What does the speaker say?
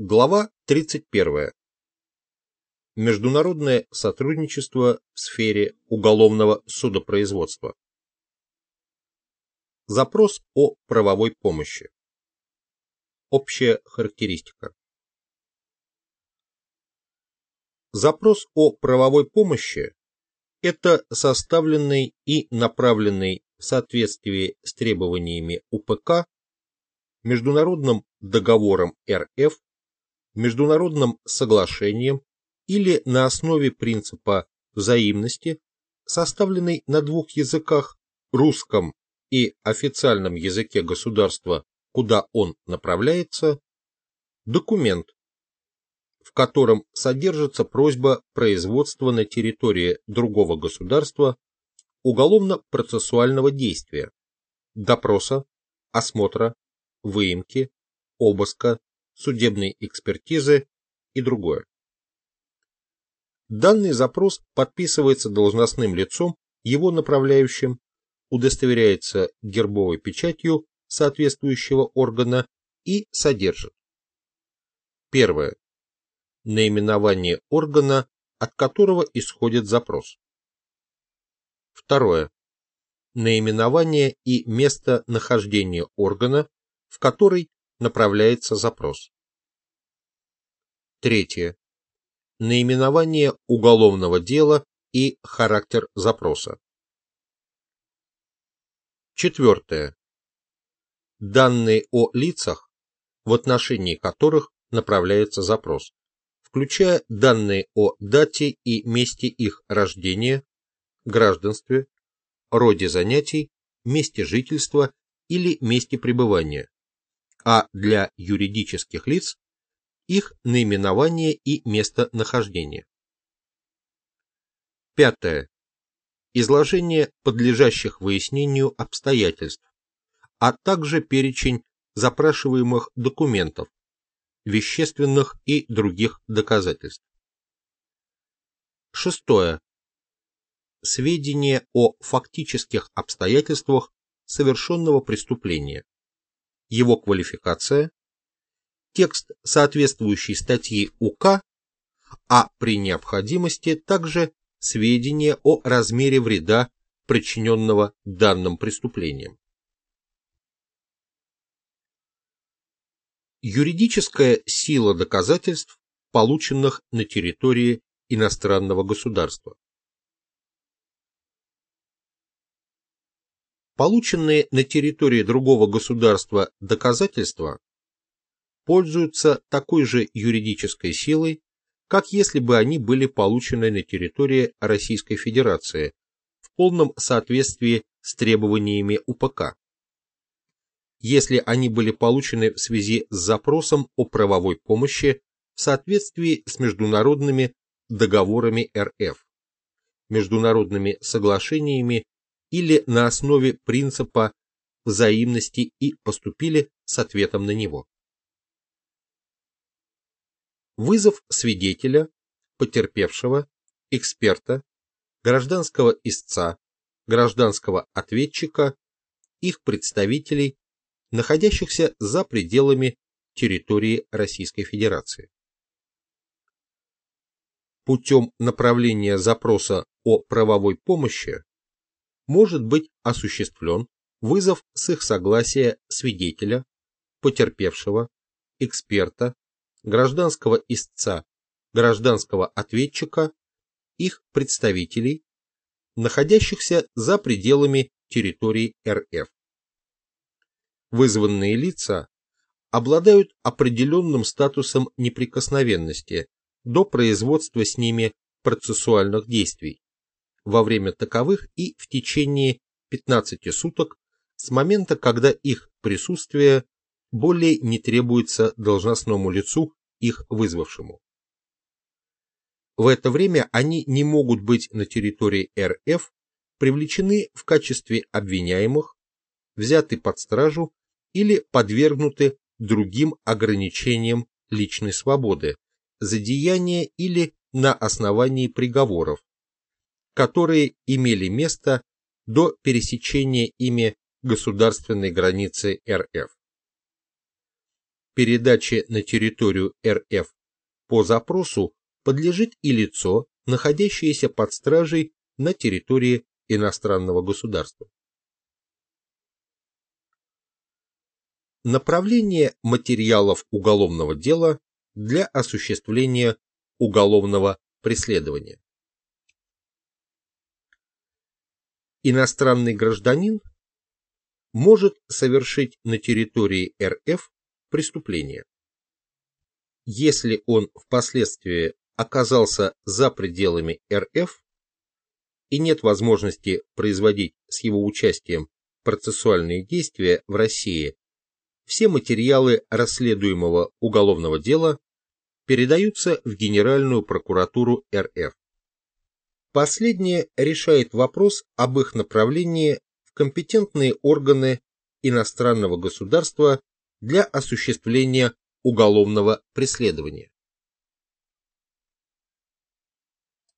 Глава 31. Международное сотрудничество в сфере уголовного судопроизводства. Запрос о правовой помощи. Общая характеристика. Запрос о правовой помощи – это составленный и направленный в соответствии с требованиями УПК международным договором РФ международным соглашением или на основе принципа взаимности, составленный на двух языках, русском и официальном языке государства, куда он направляется, документ, в котором содержится просьба производства на территории другого государства уголовно-процессуального действия, допроса, осмотра, выемки, обыска, судебной экспертизы и другое. Данный запрос подписывается должностным лицом, его направляющим, удостоверяется гербовой печатью соответствующего органа и содержит. Первое. Наименование органа, от которого исходит запрос. Второе. Наименование и место нахождения органа, в который направляется запрос. Третье. Наименование уголовного дела и характер запроса. Четвертое. Данные о лицах, в отношении которых направляется запрос, включая данные о дате и месте их рождения, гражданстве, роде занятий, месте жительства или месте пребывания, а для юридических лиц их наименование и местонахождение. Пятое. Изложение подлежащих выяснению обстоятельств, а также перечень запрашиваемых документов, вещественных и других доказательств. Шестое. Сведения о фактических обстоятельствах совершенного преступления, его квалификация, текст соответствующей статьи УК, а при необходимости также сведения о размере вреда, причиненного данным преступлением. Юридическая сила доказательств, полученных на территории иностранного государства. Полученные на территории другого государства доказательства пользуются такой же юридической силой, как если бы они были получены на территории Российской Федерации в полном соответствии с требованиями УПК. Если они были получены в связи с запросом о правовой помощи в соответствии с международными договорами РФ, международными соглашениями или на основе принципа взаимности и поступили с ответом на него. Вызов свидетеля, потерпевшего, эксперта, гражданского истца, гражданского ответчика, их представителей, находящихся за пределами территории Российской Федерации. Путем направления запроса о правовой помощи может быть осуществлен вызов с их согласия свидетеля, потерпевшего, эксперта, гражданского истца, гражданского ответчика, их представителей, находящихся за пределами территории РФ. Вызванные лица обладают определенным статусом неприкосновенности до производства с ними процессуальных действий, во время таковых и в течение 15 суток с момента, когда их присутствие более не требуется должностному лицу, их вызвавшему. В это время они не могут быть на территории РФ привлечены в качестве обвиняемых, взяты под стражу или подвергнуты другим ограничениям личной свободы за деяния или на основании приговоров, которые имели место до пересечения ими государственной границы РФ. Передаче на территорию РФ по запросу подлежит и лицо, находящееся под стражей на территории иностранного государства. Направление материалов уголовного дела для осуществления уголовного преследования. Иностранный гражданин может совершить на территории РФ преступление. Если он впоследствии оказался за пределами РФ и нет возможности производить с его участием процессуальные действия в России, все материалы расследуемого уголовного дела передаются в Генеральную прокуратуру РФ. Последнее решает вопрос об их направлении в компетентные органы иностранного государства для осуществления уголовного преследования.